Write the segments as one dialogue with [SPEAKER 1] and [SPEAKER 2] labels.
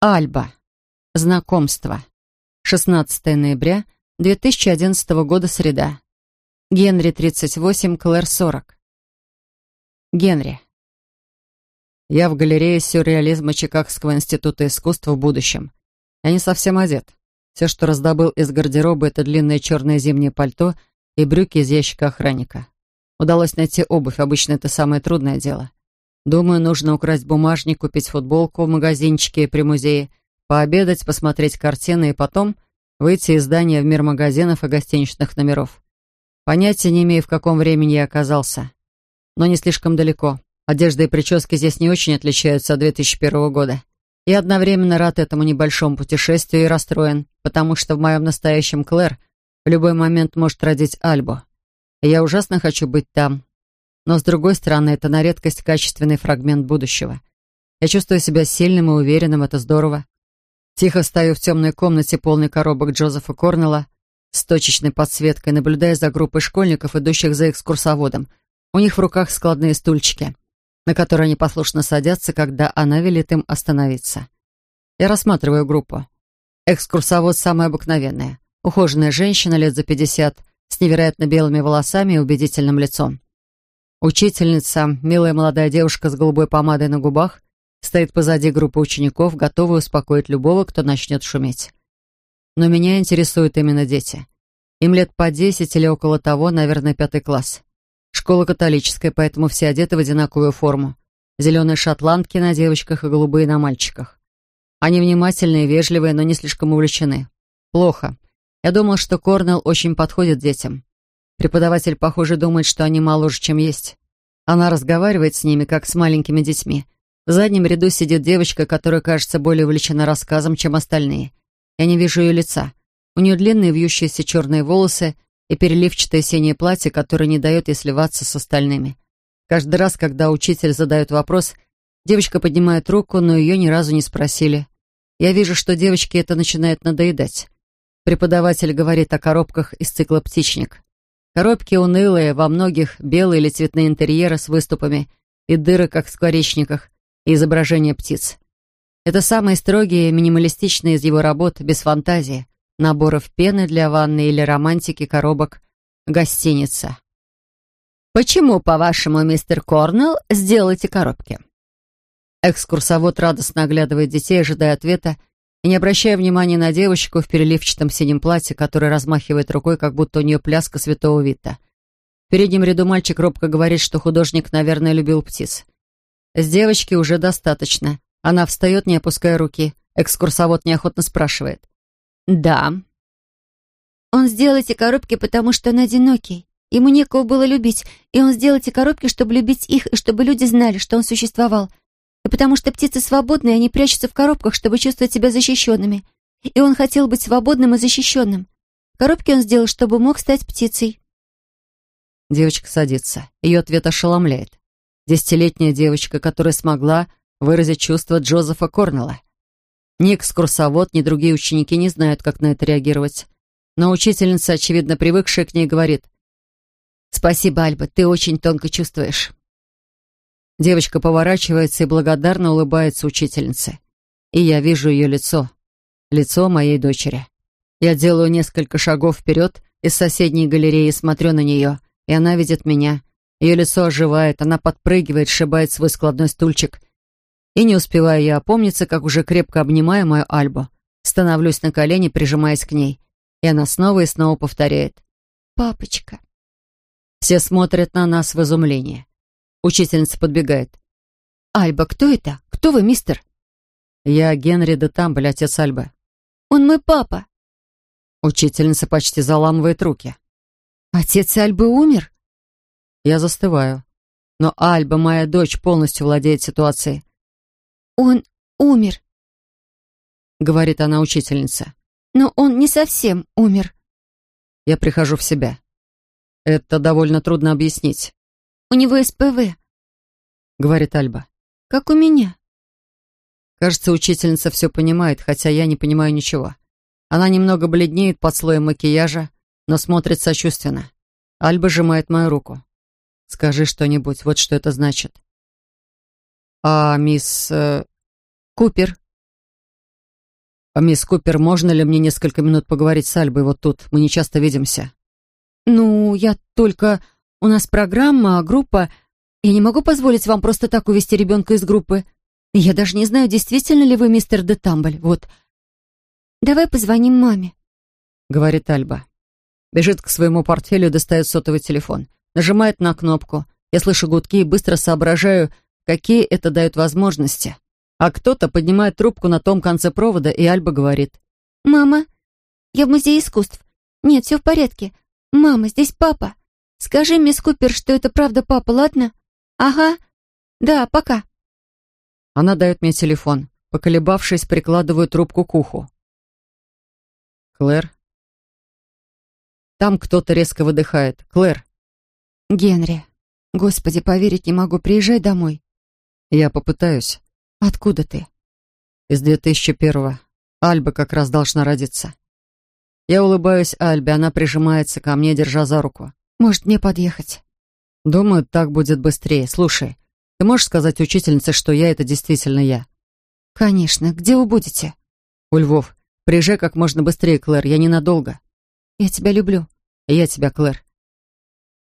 [SPEAKER 1] Альба. Знакомство. 16 ноября 2011 года, среда. Генри, 38, Клэр, 40. Генри. Я в галерее сюрреализма Чикагского института искусств в будущем. Я не совсем одет. Все, что раздобыл из гардероба, это длинное черное зимнее пальто и брюки из ящика охранника. Удалось найти обувь, обычно это самое трудное дело. Думаю, нужно украсть бумажник, купить футболку в магазинчике при музее, пообедать, посмотреть картины и потом выйти из здания в мир магазинов и гостиничных номеров. Понятия не имею, в каком времени я оказался. Но не слишком далеко. Одежда и прически здесь не очень отличаются от 2001 года. Я одновременно рад этому небольшому путешествию и расстроен, потому что в моем настоящем Клэр в любой момент может родить Альбу. И я ужасно хочу быть там, но, с другой стороны, это на редкость качественный фрагмент будущего. Я чувствую себя сильным и уверенным, это здорово. Тихо стою в темной комнате, полной коробок Джозефа Корнелла, с точечной подсветкой, наблюдая за группой школьников, идущих за экскурсоводом. У них в руках складные стульчики, на которые они послушно садятся, когда она велит им остановиться. Я рассматриваю группу. Экскурсовод самая обыкновенная. Ухоженная женщина лет за пятьдесят, с невероятно белыми волосами и убедительным лицом. Учительница, милая молодая девушка с голубой помадой на губах, стоит позади группы учеников, готовая успокоить любого, кто начнет шуметь. Но меня интересуют именно дети. Им лет по десять или около того, наверное, пятый класс. Школа католическая, поэтому все одеты в одинаковую форму. Зеленые шотландки на девочках и голубые на мальчиках. Они внимательные, вежливые, но не слишком увлечены. Плохо. Я думал, что Корнелл очень подходит детям. Преподаватель, похоже, думает, что они моложе, чем есть. Она разговаривает с ними, как с маленькими детьми. В заднем ряду сидит девочка, которая кажется более увлечена рассказом, чем остальные. Я не вижу ее лица. У нее длинные вьющиеся черные волосы и переливчатое синее платье, которое не дает ей сливаться с остальными. Каждый раз, когда учитель задает вопрос, девочка поднимает руку, но ее ни разу не спросили. Я вижу, что девочке это начинает надоедать. Преподаватель говорит о коробках из цикла «Птичник». Коробки унылые, во многих белые или цветные интерьеры с выступами и дыры, как в скворечниках, и изображения птиц. Это самые строгие, минималистичные из его работ, без фантазии, наборов пены для ванны или романтики коробок «Гостиница». «Почему, по-вашему, мистер Корнелл, сделайте коробки?» Экскурсовод радостно оглядывает детей, ожидая ответа, не обращая внимания на девочку в переливчатом синем платье, которая размахивает рукой, как будто у нее пляска святого Вита. В переднем ряду мальчик робко говорит, что художник, наверное, любил птиц. С девочки уже достаточно. Она встает, не опуская руки. Экскурсовод неохотно спрашивает. «Да».
[SPEAKER 2] «Он сделал эти коробки, потому что он одинокий. Ему некого было любить, и он сделал эти коробки, чтобы любить их, и чтобы люди знали, что он существовал и потому что птицы свободны, и они прячутся в коробках, чтобы чувствовать себя защищенными. И он хотел быть свободным и защищенным. Коробки он сделал, чтобы мог стать птицей.
[SPEAKER 1] Девочка садится. Ее ответ ошеломляет. Десятилетняя девочка, которая смогла выразить чувства Джозефа Корнелла. Ни экскурсовод, ни другие ученики не знают, как на это реагировать. Но учительница, очевидно привыкшая к ней, говорит, «Спасибо, Альба, ты очень тонко чувствуешь». Девочка поворачивается и благодарно улыбается учительнице. И я вижу ее лицо. Лицо моей дочери. Я делаю несколько шагов вперед из соседней галереи, смотрю на нее, и она видит меня. Ее лицо оживает, она подпрыгивает, сшибает свой складной стульчик. И не успеваю я опомниться, как уже крепко обнимаю мою Альбу. Становлюсь на колени, прижимаясь к ней. И она снова и снова повторяет.
[SPEAKER 2] «Папочка».
[SPEAKER 1] Все смотрят на нас в изумлении. Учительница подбегает.
[SPEAKER 2] «Альба, кто это? Кто вы, мистер?»
[SPEAKER 1] «Я Генри де Тамбль, отец Альбы».
[SPEAKER 2] «Он мой папа».
[SPEAKER 1] Учительница почти заламывает руки.
[SPEAKER 2] «Отец Альбы умер?»
[SPEAKER 1] Я застываю. Но Альба, моя дочь, полностью владеет ситуацией.
[SPEAKER 2] «Он умер», —
[SPEAKER 1] говорит она учительница.
[SPEAKER 2] «Но он не совсем умер».
[SPEAKER 1] Я прихожу в себя. Это довольно трудно объяснить.
[SPEAKER 2] У него СПВ», —
[SPEAKER 1] говорит Альба.
[SPEAKER 2] «Как у меня».
[SPEAKER 1] Кажется, учительница все понимает, хотя я не понимаю ничего. Она немного бледнеет под слоем макияжа, но смотрит сочувственно. Альба сжимает мою руку. «Скажи что-нибудь, вот что это значит». «А мисс... Э,
[SPEAKER 2] Купер?»
[SPEAKER 1] «А мисс Купер, можно ли мне несколько минут поговорить с Альбой вот тут? Мы не часто видимся».
[SPEAKER 2] «Ну, я только... У нас программа, группа. Я не могу позволить вам просто так увести ребенка из группы. Я даже не знаю, действительно ли вы мистер де Тамбль. Вот. Давай позвоним маме», —
[SPEAKER 1] говорит Альба. Бежит к своему портфелю, достает сотовый телефон. Нажимает на кнопку. Я слышу гудки и быстро соображаю, какие это дает возможности. А кто-то поднимает трубку на том конце провода, и Альба говорит.
[SPEAKER 2] «Мама, я в музее искусств. Нет, все в порядке. Мама, здесь папа. Скажи мисс Купер, что это правда папа, ладно? Ага. Да, пока».
[SPEAKER 1] Она дает мне телефон. Поколебавшись, прикладываю трубку к уху. «Клэр?» Там кто-то резко выдыхает. «Клэр!»
[SPEAKER 2] «Генри! Господи, поверить не могу. Приезжай домой».
[SPEAKER 1] «Я попытаюсь».
[SPEAKER 2] «Откуда ты?»
[SPEAKER 1] «Из 2001-го. Альба как раз должна родиться». Я улыбаюсь Альбе, она прижимается ко мне, держа за руку.
[SPEAKER 2] «Может, мне подъехать?»
[SPEAKER 1] «Думаю, так будет быстрее. Слушай, ты можешь сказать учительнице, что я — это действительно я?»
[SPEAKER 2] «Конечно. Где вы будете?»
[SPEAKER 1] «У Львов. Приезжай как можно быстрее, Клэр. Я ненадолго».
[SPEAKER 2] «Я тебя люблю».
[SPEAKER 1] «Я тебя, Клэр».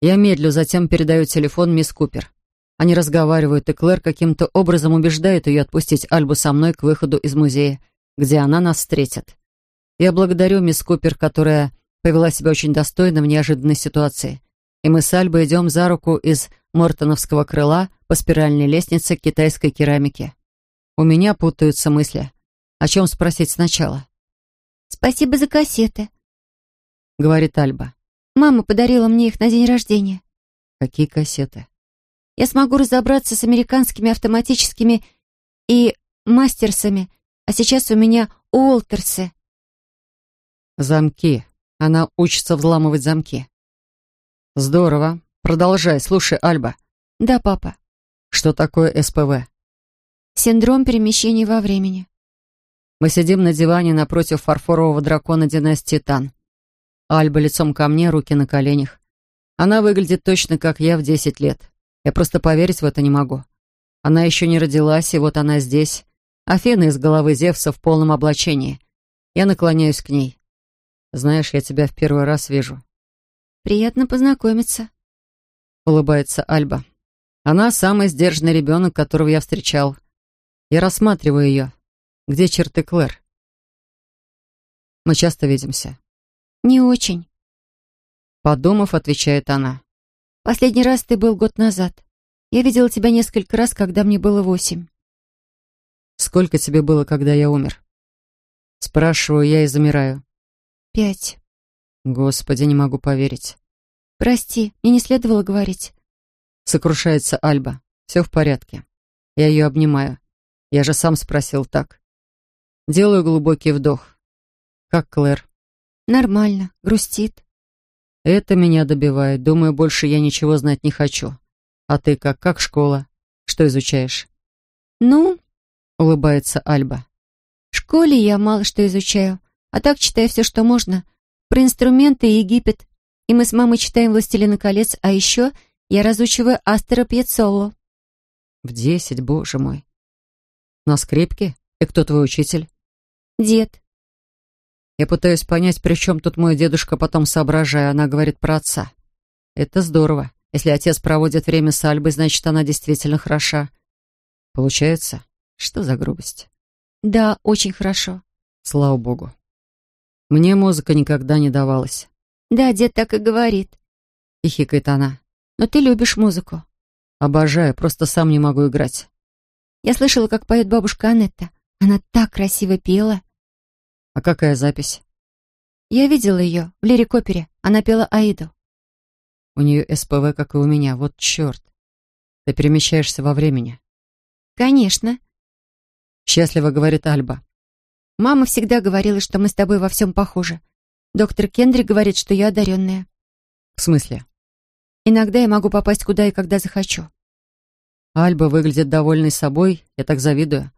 [SPEAKER 1] Я медлю, затем передаю телефон мисс Купер. Они разговаривают, и Клэр каким-то образом убеждает ее отпустить Альбу со мной к выходу из музея, где она нас встретит. Я благодарю мисс Купер, которая повела себя очень достойно в неожиданной ситуации. И мы с Альбой идем за руку из Мортоновского крыла по спиральной лестнице к китайской керамике. У меня путаются мысли. О чем спросить сначала?
[SPEAKER 2] «Спасибо за кассеты», —
[SPEAKER 1] говорит Альба.
[SPEAKER 2] «Мама подарила мне их на день рождения».
[SPEAKER 1] «Какие кассеты?»
[SPEAKER 2] «Я смогу разобраться с американскими автоматическими и мастерсами, а сейчас у меня Уолтерсы».
[SPEAKER 1] «Замки. Она учится взламывать замки». «Здорово. Продолжай. Слушай, Альба».
[SPEAKER 2] «Да, папа».
[SPEAKER 1] «Что такое СПВ?»
[SPEAKER 2] «Синдром перемещений во времени».
[SPEAKER 1] Мы сидим на диване напротив фарфорового дракона династии Тан. Альба лицом ко мне, руки на коленях. Она выглядит точно как я в десять лет. Я просто поверить в это не могу. Она еще не родилась, и вот она здесь. Афина из головы Зевса в полном облачении. Я наклоняюсь к ней. «Знаешь, я тебя в первый раз вижу».
[SPEAKER 2] «Приятно познакомиться», —
[SPEAKER 1] улыбается Альба. Она самый сдержанный ребенок, которого я встречал. Я рассматриваю ее. Где черты Клэр? Мы часто видимся.
[SPEAKER 2] «Не очень».
[SPEAKER 1] Подумав, отвечает она.
[SPEAKER 2] «Последний раз ты был год назад. Я видела тебя несколько раз, когда мне было восемь».
[SPEAKER 1] «Сколько тебе было, когда я умер?» Спрашиваю я и замираю.
[SPEAKER 2] «Пять».
[SPEAKER 1] Господи, не могу поверить.
[SPEAKER 2] «Прости, мне не следовало говорить».
[SPEAKER 1] Сокрушается Альба. Все в порядке. Я ее обнимаю. Я же сам спросил так. Делаю глубокий вдох. Как Клэр?
[SPEAKER 2] Нормально, грустит.
[SPEAKER 1] Это меня добивает. Думаю, больше я ничего знать не хочу. А ты как? Как школа? Что изучаешь?
[SPEAKER 2] Ну,
[SPEAKER 1] улыбается Альба.
[SPEAKER 2] В школе я мало что изучаю, а так читаю все, что можно. Про инструменты и Египет. И мы с мамой читаем «Властелина колец», а еще я разучиваю Астера Пьецолло.
[SPEAKER 1] В десять, боже мой. На скрипке? И кто твой учитель?
[SPEAKER 2] Дед.
[SPEAKER 1] Я пытаюсь понять, при чем тут мой дедушка, потом соображаю, она говорит про отца. Это здорово. Если отец проводит время с Альбой, значит, она действительно хороша. Получается? Что за грубость?
[SPEAKER 2] Да, очень хорошо.
[SPEAKER 1] Слава богу. Мне музыка никогда не давалась.
[SPEAKER 2] Да, дед так и говорит.
[SPEAKER 1] Хихикает она.
[SPEAKER 2] Но ты любишь музыку.
[SPEAKER 1] Обожаю, просто сам не могу играть.
[SPEAKER 2] Я слышала, как поет бабушка Анетта. Она так красиво пела.
[SPEAKER 1] А какая запись?
[SPEAKER 2] Я видела ее в лирик-опере. Она пела Аиду.
[SPEAKER 1] У нее СПВ, как и у меня. Вот черт. Ты перемещаешься во времени.
[SPEAKER 2] Конечно.
[SPEAKER 1] Счастливо говорит Альба.
[SPEAKER 2] Мама всегда говорила, что мы с тобой во всем похожи. Доктор Кендри говорит, что я одаренная.
[SPEAKER 1] В смысле?
[SPEAKER 2] Иногда я могу попасть куда и когда захочу.
[SPEAKER 1] Альба выглядит довольной собой, я так завидую.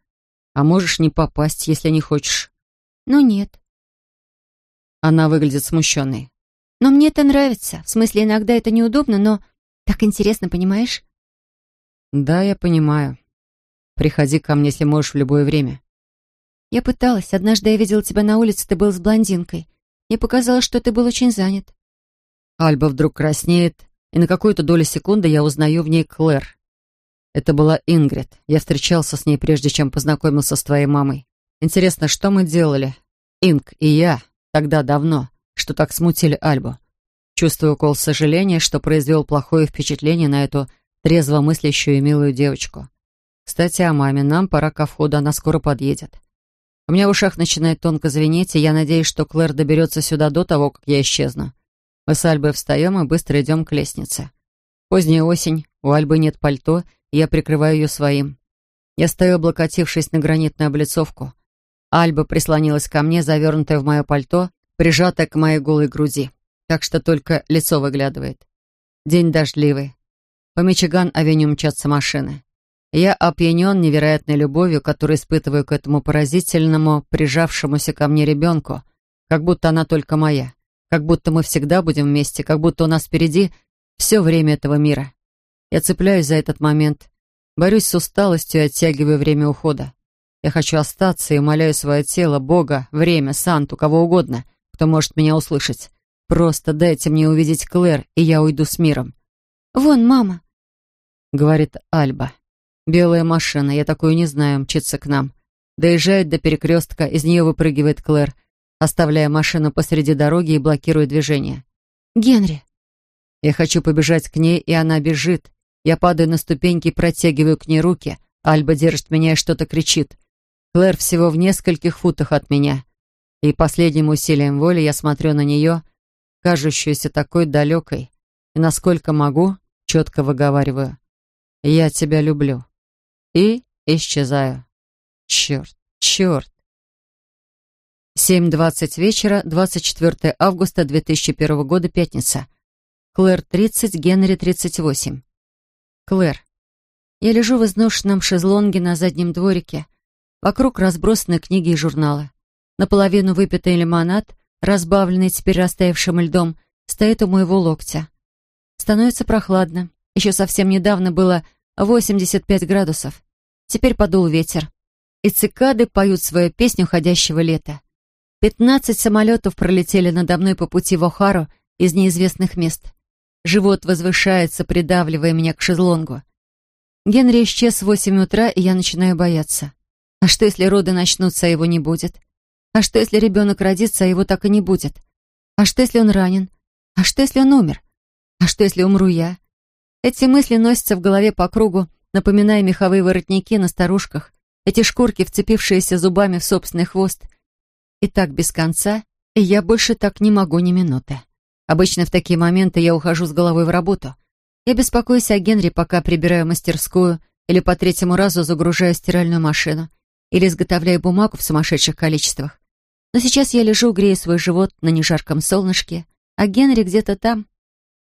[SPEAKER 1] А можешь не попасть, если не хочешь.
[SPEAKER 2] Ну нет.
[SPEAKER 1] Она выглядит смущенной.
[SPEAKER 2] Но мне это нравится. В смысле, иногда это неудобно, но так интересно, понимаешь?
[SPEAKER 1] Да, я понимаю. Приходи ко мне, если можешь, в любое время.
[SPEAKER 2] Я пыталась. Однажды я видела тебя на улице, ты был с блондинкой. Мне показалось, что ты был очень занят.
[SPEAKER 1] Альба вдруг краснеет, и на какую-то долю секунды я узнаю в ней Клэр. Это была Ингрид. Я встречался с ней, прежде чем познакомился с твоей мамой. Интересно, что мы делали? Инг и я. Тогда давно. Что так смутили Альбу. Чувствую укол сожаления, что произвел плохое впечатление на эту трезво мыслящую и милую девочку. Кстати, о маме. Нам пора ко входу, она скоро подъедет. У меня в ушах начинает тонко звенеть, и я надеюсь, что Клэр доберется сюда до того, как я исчезну. Мы с Альбой встаем и быстро идем к лестнице. Поздняя осень, у Альбы нет пальто, и я прикрываю ее своим. Я стою, облокотившись на гранитную облицовку. Альба прислонилась ко мне, завернутая в мое пальто, прижатая к моей голой груди, так что только лицо выглядывает. День дождливый. По Мичиган-авеню мчатся машины. Я опьянен невероятной любовью, которую испытываю к этому поразительному, прижавшемуся ко мне ребенку, как будто она только моя, как будто мы всегда будем вместе, как будто у нас впереди все время этого мира. Я цепляюсь за этот момент, борюсь с усталостью и оттягиваю время ухода. Я хочу остаться и умоляю свое тело, Бога, время, Санту, кого угодно, кто может меня услышать. Просто дайте мне увидеть Клэр, и я уйду с миром.
[SPEAKER 2] «Вон, мама», —
[SPEAKER 1] говорит Альба. Белая машина, я такую не знаю, мчится к нам. Доезжает до перекрестка, из нее выпрыгивает Клэр, оставляя машину посреди дороги и блокируя движение.
[SPEAKER 2] «Генри!»
[SPEAKER 1] Я хочу побежать к ней, и она бежит. Я падаю на ступеньки и протягиваю к ней руки. Альба держит меня и что-то кричит. Клэр всего в нескольких футах от меня. И последним усилием воли я смотрю на нее, кажущуюся такой далекой, и насколько могу, четко выговариваю. «Я тебя люблю» и исчезаю. Черт, черт. 7.20 вечера, 24 августа 2001 года, пятница. Клэр 30, Генри 38. Клэр. Я лежу в изношенном шезлонге на заднем дворике. Вокруг разбросаны книги и журналы. Наполовину выпитый лимонад, разбавленный теперь растаявшим льдом, стоит у моего локтя. Становится прохладно. Еще совсем недавно было 85 градусов. Теперь подул ветер. И цикады поют свою песню уходящего лета. Пятнадцать самолетов пролетели надо мной по пути в Охару из неизвестных мест. Живот возвышается, придавливая меня к шезлонгу. Генри исчез в восемь утра, и я начинаю бояться. А что, если роды начнутся, а его не будет? А что, если ребенок родится, а его так и не будет? А что, если он ранен? А что, если он умер? А что, если умру я? Эти мысли носятся в голове по кругу, напоминая меховые воротники на старушках, эти шкурки, вцепившиеся зубами в собственный хвост. И так без конца, и я больше так не могу ни минуты. Обычно в такие моменты я ухожу с головой в работу. Я беспокоюсь о Генри, пока прибираю мастерскую или по третьему разу загружаю стиральную машину или изготовляю бумагу в сумасшедших количествах. Но сейчас я лежу, грею свой живот на нежарком солнышке, а Генри где-то там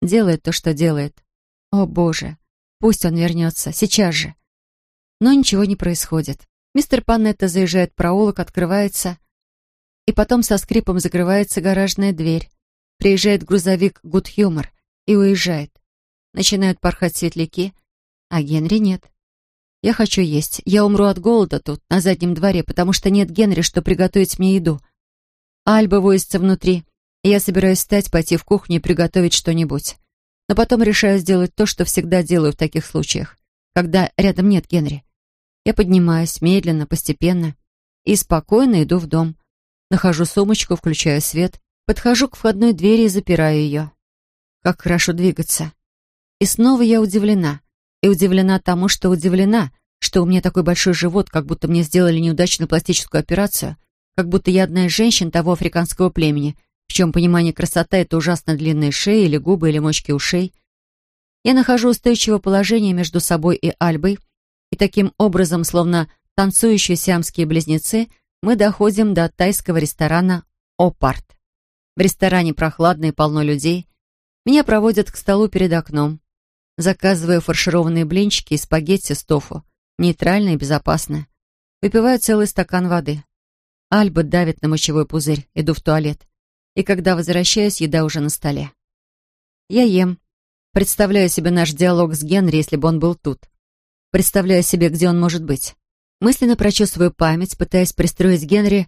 [SPEAKER 1] делает то, что делает. О, Боже, пусть он вернется, сейчас же. Но ничего не происходит. Мистер Панетта заезжает в проулок, открывается, и потом со скрипом закрывается гаражная дверь. Приезжает грузовик «Гуд Хьюмор» и уезжает. Начинают порхать светляки, а Генри нет. Я хочу есть. Я умру от голода тут, на заднем дворе, потому что нет Генри, что приготовить мне еду. Альба возится внутри, и я собираюсь встать, пойти в кухню и приготовить что-нибудь но потом решаю сделать то, что всегда делаю в таких случаях, когда рядом нет Генри. Я поднимаюсь медленно, постепенно и спокойно иду в дом. Нахожу сумочку, включаю свет, подхожу к входной двери и запираю ее. Как хорошо двигаться. И снова я удивлена. И удивлена тому, что удивлена, что у меня такой большой живот, как будто мне сделали неудачную пластическую операцию, как будто я одна из женщин того африканского племени, в чем понимание красота — это ужасно длинные шеи или губы или мочки ушей. Я нахожу устойчивое положение между собой и Альбой, и таким образом, словно танцующие сиамские близнецы, мы доходим до тайского ресторана «Опарт». В ресторане прохладно и полно людей. Меня проводят к столу перед окном. Заказываю фаршированные блинчики и спагетти с тофу. Нейтрально и безопасно. Выпиваю целый стакан воды. Альба давит на мочевой пузырь. Иду в туалет и когда возвращаюсь, еда уже на столе. Я ем. Представляю себе наш диалог с Генри, если бы он был тут. Представляю себе, где он может быть. Мысленно прочесываю память, пытаясь пристроить Генри,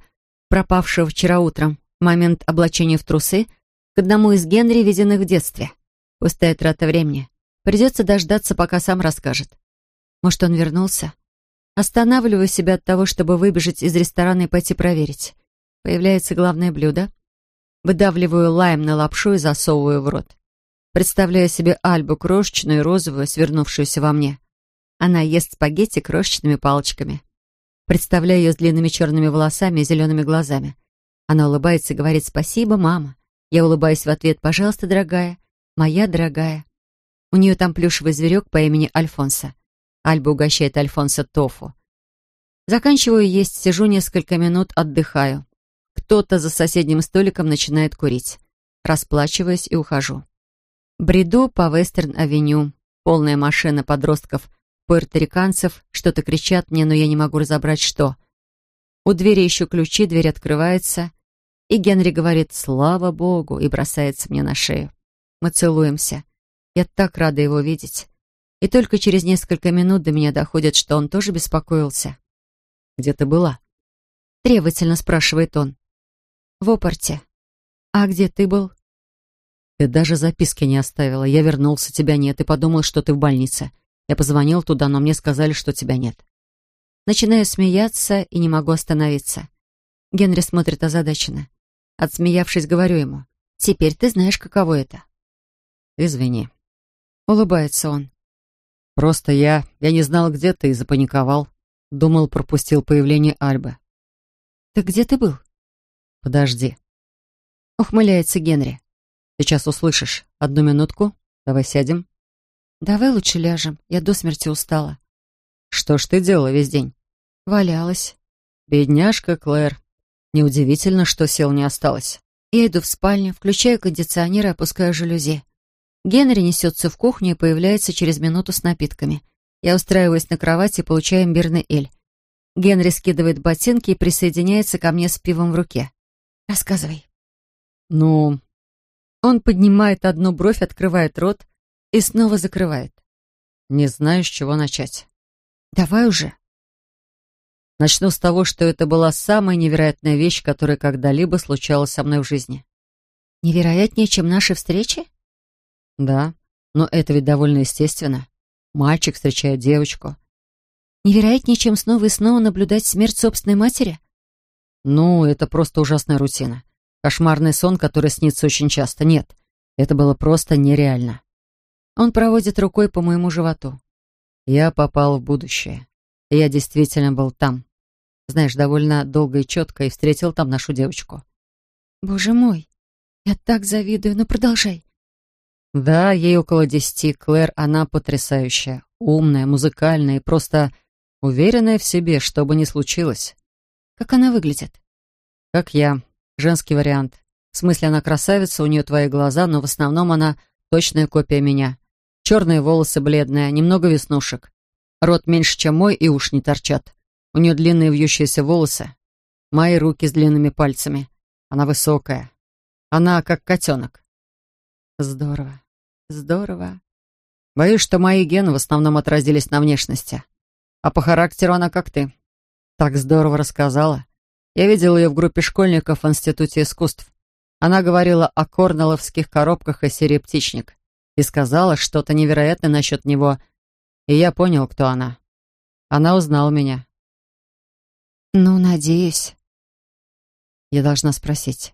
[SPEAKER 1] пропавшего вчера утром, в момент облачения в трусы, к одному из Генри, виденных в детстве. Пустая трата времени. Придется дождаться, пока сам расскажет. Может, он вернулся? Останавливаю себя от того, чтобы выбежать из ресторана и пойти проверить. Появляется главное блюдо. Выдавливаю лайм на лапшу и засовываю в рот. Представляю себе Альбу крошечную розовую, свернувшуюся во мне. Она ест спагетти крошечными палочками. Представляю ее с длинными черными волосами и зелеными глазами. Она улыбается и говорит «Спасибо, мама». Я улыбаюсь в ответ «Пожалуйста, дорогая, моя дорогая». У нее там плюшевый зверек по имени Альфонса. Альба угощает Альфонса тофу. Заканчиваю есть, сижу несколько минут, отдыхаю. Кто-то за соседним столиком начинает курить. Расплачиваюсь и ухожу. Бреду по Вестерн-авеню. Полная машина подростков пуэрториканцев что-то кричат мне, но я не могу разобрать, что. У двери ищу ключи, дверь открывается, и Генри говорит «Слава Богу!» и бросается мне на шею. Мы целуемся. Я так рада его видеть. И только через несколько минут до меня доходит, что он тоже беспокоился. «Где ты была?» Требовательно спрашивает он. «В опорте. А где ты был?» «Ты даже записки не оставила. Я вернулся, тебя нет, и подумал, что ты в больнице. Я позвонил туда, но мне сказали, что тебя нет. Начинаю смеяться и не могу остановиться. Генри смотрит озадаченно. Отсмеявшись, говорю ему. «Теперь ты знаешь, каково это». «Извини». Улыбается он. «Просто я... Я не знал, где ты, и запаниковал. Думал, пропустил появление Альбы». «Так где ты был?» «Подожди». Ухмыляется Генри. «Сейчас услышишь. Одну минутку. Давай сядем». «Давай лучше ляжем. Я до смерти устала». «Что ж ты делала весь день?» «Валялась». «Бедняжка Клэр. Неудивительно, что сил не осталось». Я иду в спальню, включаю кондиционер и опускаю жалюзи. Генри несется в кухню и появляется через минуту с напитками. Я устраиваюсь на кровати и получаю имбирный эль. Генри скидывает ботинки и присоединяется ко мне с пивом в руке. «Рассказывай». «Ну...» Он поднимает одну бровь, открывает рот, и снова закрывает. Не знаю, с чего начать. Давай уже. Начну с того, что это была самая невероятная вещь, которая когда-либо случалась со мной в жизни. Невероятнее, чем наши встречи? Да, но это ведь довольно естественно. Мальчик встречает девочку. Невероятнее, чем снова и снова наблюдать смерть собственной матери? Ну, это просто ужасная рутина. Кошмарный сон, который снится очень часто. Нет, это было просто нереально. Он проводит рукой по моему животу. Я попал в будущее. я действительно был там. Знаешь, довольно долго и четко, и встретил там нашу девочку. Боже мой, я так завидую, но продолжай. Да, ей около десяти. Клэр, она потрясающая, умная, музыкальная и просто уверенная в себе, что бы ни случилось. Как она выглядит? Как я. Женский вариант. В смысле, она красавица, у нее твои глаза, но в основном она точная копия меня. Черные волосы бледные, немного веснушек. Рот меньше, чем мой, и уж не торчат. У нее длинные вьющиеся волосы. Мои руки с длинными пальцами. Она высокая. Она как котенок. Здорово. Здорово. Боюсь, что мои гены в основном отразились на внешности. А по характеру она как ты. Так здорово рассказала. Я видел ее в группе школьников в Институте искусств. Она говорила о корнеловских коробках и серии «Птичник» и сказала что-то невероятное насчет него, и я понял, кто она. Она узнала меня. «Ну, надеюсь». Я должна спросить.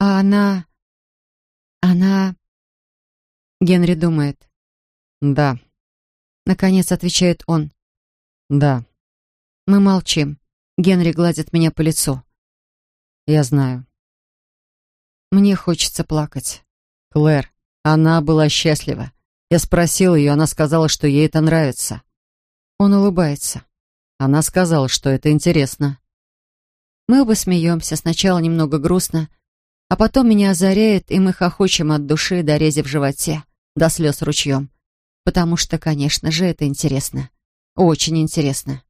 [SPEAKER 1] «А она... она...» Генри думает. «Да». Наконец отвечает он. «Да». Мы молчим. Генри гладит меня по лицу. «Я знаю». Мне хочется плакать. «Клэр, она была счастлива. Я спросил ее, она сказала, что ей это нравится. Он улыбается. Она сказала, что это интересно. Мы оба смеемся, сначала немного грустно, а потом меня озаряет, и мы хохочем от души до рези в животе, до слез ручьем. Потому что, конечно же, это интересно. Очень интересно.